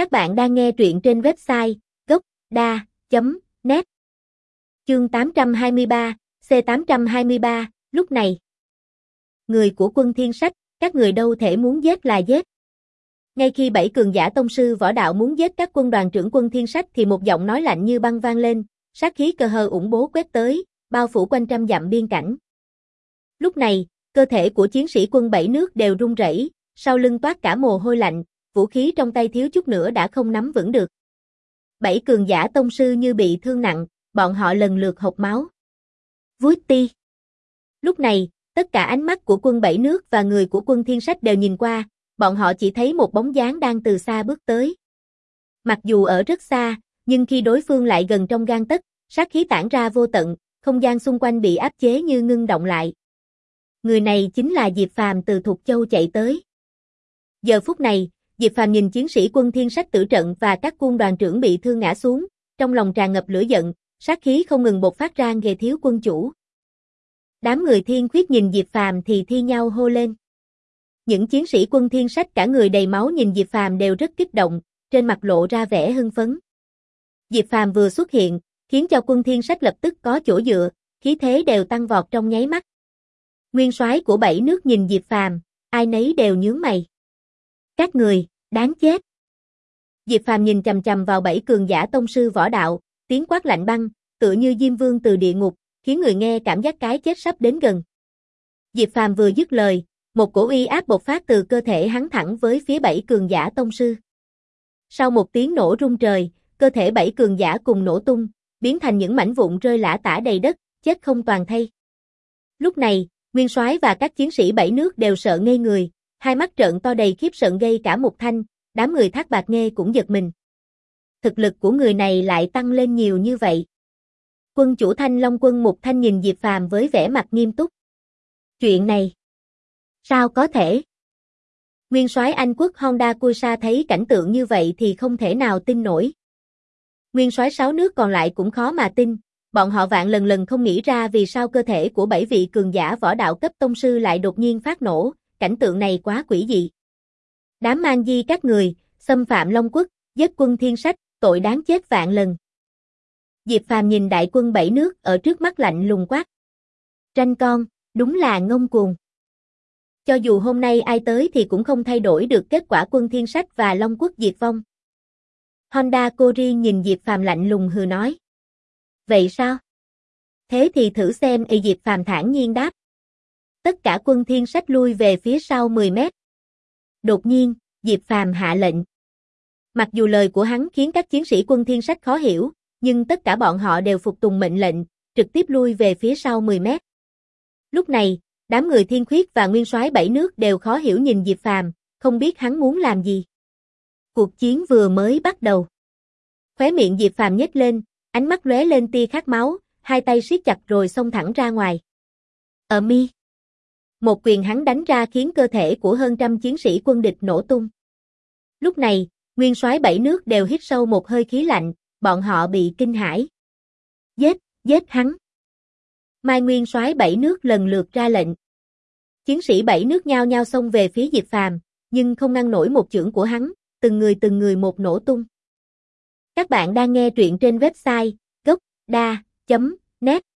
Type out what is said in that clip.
Các bạn đang nghe truyện trên website gocda.net Chương 823, C823, lúc này. Người của quân thiên sách, các người đâu thể muốn giết là giết. Ngay khi bảy cường giả tông sư võ đạo muốn giết các quân đoàn trưởng quân thiên sách thì một giọng nói lạnh như băng vang lên, sát khí cơ hờ ủng bố quét tới, bao phủ quanh trăm dặm biên cảnh. Lúc này, cơ thể của chiến sĩ quân bảy nước đều run rẩy, sau lưng toát cả mồ hôi lạnh, vũ khí trong tay thiếu chút nữa đã không nắm vững được. Bảy cường giả tông sư như bị thương nặng, bọn họ lần lượt hộc máu. Vút ti. Lúc này, tất cả ánh mắt của quân bảy nước và người của quân thiên sách đều nhìn qua, bọn họ chỉ thấy một bóng dáng đang từ xa bước tới. Mặc dù ở rất xa, nhưng khi đối phương lại gần trong gan tất, sát khí tản ra vô tận, không gian xung quanh bị áp chế như ngưng động lại. Người này chính là Diệp Phàm từ Thục Châu chạy tới. Giờ phút này, Diệp Phàm nhìn chiến sĩ quân thiên sách tử trận và các quân đoàn trưởng bị thương ngã xuống, trong lòng tràn ngập lửa giận, sát khí không ngừng bộc phát ra nghề thiếu quân chủ. Đám người thiên khuyết nhìn Diệp Phàm thì thi nhau hô lên. Những chiến sĩ quân thiên sách cả người đầy máu nhìn Diệp Phàm đều rất kích động, trên mặt lộ ra vẻ hưng phấn. Diệp Phàm vừa xuất hiện, khiến cho quân thiên sách lập tức có chỗ dựa, khí thế đều tăng vọt trong nháy mắt. Nguyên soái của bảy nước nhìn Diệp Phàm, ai nấy đều nhướng mày. Các người, đáng chết. Diệp Phàm nhìn chầm chầm vào bảy cường giả tông sư võ đạo, tiếng quát lạnh băng, tựa như Diêm Vương từ địa ngục, khiến người nghe cảm giác cái chết sắp đến gần. Diệp Phàm vừa dứt lời, một cổ uy áp bộc phát từ cơ thể hắn thẳng với phía bảy cường giả tông sư. Sau một tiếng nổ rung trời, cơ thể bảy cường giả cùng nổ tung, biến thành những mảnh vụn rơi lả tả đầy đất, chết không toàn thay. Lúc này, Nguyên soái và các chiến sĩ bảy nước đều sợ ngây người, hai mắt trợn to đầy khiếp sợ gây cả một thanh, đám người thác bạc nghe cũng giật mình. Thực lực của người này lại tăng lên nhiều như vậy. Quân chủ Thanh Long quân một Thanh nhìn Diệp Phàm với vẻ mặt nghiêm túc. Chuyện này, sao có thể? Nguyên soái Anh quốc Honda Kusa thấy cảnh tượng như vậy thì không thể nào tin nổi. Nguyên soái sáu nước còn lại cũng khó mà tin, bọn họ vạn lần lần không nghĩ ra vì sao cơ thể của bảy vị cường giả võ đạo cấp tông sư lại đột nhiên phát nổ, cảnh tượng này quá quỷ dị. Đám mang di các người, xâm phạm Long Quốc, giết quân thiên sách, tội đáng chết vạn lần. Diệp Phàm nhìn đại quân bảy nước ở trước mắt lạnh lùng quát. Tranh con, đúng là ngông cuồng. Cho dù hôm nay ai tới thì cũng không thay đổi được kết quả quân thiên sách và Long Quốc diệt vong. Honda Cori nhìn Diệp Phàm lạnh lùng hừ nói. Vậy sao? Thế thì thử xem y Diệp Phàm thản nhiên đáp. Tất cả quân thiên sách lui về phía sau 10 mét. Đột nhiên, Diệp Phàm hạ lệnh. Mặc dù lời của hắn khiến các chiến sĩ quân thiên sách khó hiểu, nhưng tất cả bọn họ đều phục tùng mệnh lệnh, trực tiếp lui về phía sau 10 mét. Lúc này, đám người thiên khuyết và nguyên soái bảy nước đều khó hiểu nhìn Diệp Phàm, không biết hắn muốn làm gì. Cuộc chiến vừa mới bắt đầu. Khóe miệng Diệp Phàm nhếch lên, ánh mắt lóe lên tia khát máu, hai tay siết chặt rồi xông thẳng ra ngoài. Ở mi. Một quyền hắn đánh ra khiến cơ thể của hơn trăm chiến sĩ quân địch nổ tung. Lúc này, nguyên soái bảy nước đều hít sâu một hơi khí lạnh, bọn họ bị kinh hãi. Giết, giết hắn. Mai Nguyên soái bảy nước lần lượt ra lệnh. Chiến sĩ bảy nước nhao nhao xông về phía Diệp Phàm, nhưng không ngăn nổi một chưởng của hắn, từng người từng người một nổ tung. Các bạn đang nghe truyện trên website gocda.net